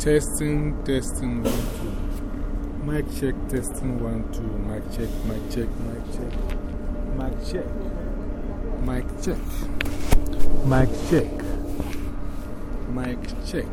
Testing, testing, one, two. Mic check, testing, one, two. Mic check, mic check, mic check. Mic check. Mic check. Mic check. Mic check. Mic check.